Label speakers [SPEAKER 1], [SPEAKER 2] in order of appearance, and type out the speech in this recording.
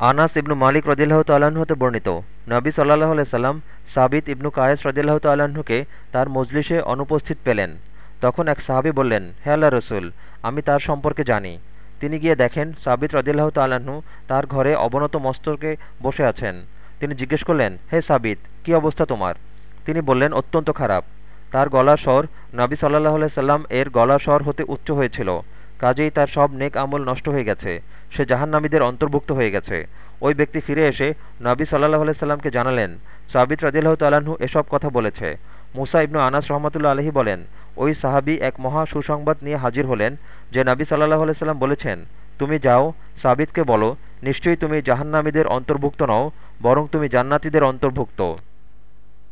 [SPEAKER 1] আনাস ইবনু মালিক রদিল্লাহ তাল্লাহ্ন হতে বর্ণিত। নবী সাল্লাহ সাল্লাম সাবিত ইবনু কায়েস রদিল্লাহ তাল্লাহ্নকে তার মজলিসে অনুপস্থিত পেলেন। তখন এক সাহাবি বললেন, হে আল্লাহ রসুল, আমি তার সম্পর্কে জানি। তিনি গিয়ে দেখেন সাবিত রদিল্লাহ তাল্লাহ্ন তার ঘরে অবনত মস্তকে বসে আছেন। তিনি জিজ্ঞেস করলেন, হে সাবিত, কি অবস্থা তোমার? তিনি বললেন, অত্যন্ত খারাপ। তার গলা স্বর নবী সাল্লাহ সাল্লাম এর গলা স্বর হতে উচ্চ হয়েছিল। কাজেই তার সব নেক আমল নষ্ট হয়ে গেছে। সে জাহান্নামীদের অন্তর্ভুক্ত হয়ে গেছে। ওই ব্যক্তি ফিরে এসে নবী সাল্লাহ সাল্লামকে জানালেন, সাবিত রাজিল্লাহ তাল্লাহ্ন এসব কথা বলেছে। মুসা ইবনু আনাস রহমতুল্লা আলহী বলেন, ওই সাহাবি এক মহা সুসংবাদ নিয়ে হাজির হলেন যে নবী সাল্লাহ সাল্লাম বলেছেন, তুমি যাও, সাবিতকে বলো, নিশ্চয়ই তুমি জাহান্নামীদের অন্তর্ভুক্ত নও, বরং তুমি জান্নাতিদের অন্তর্ভুক্ত।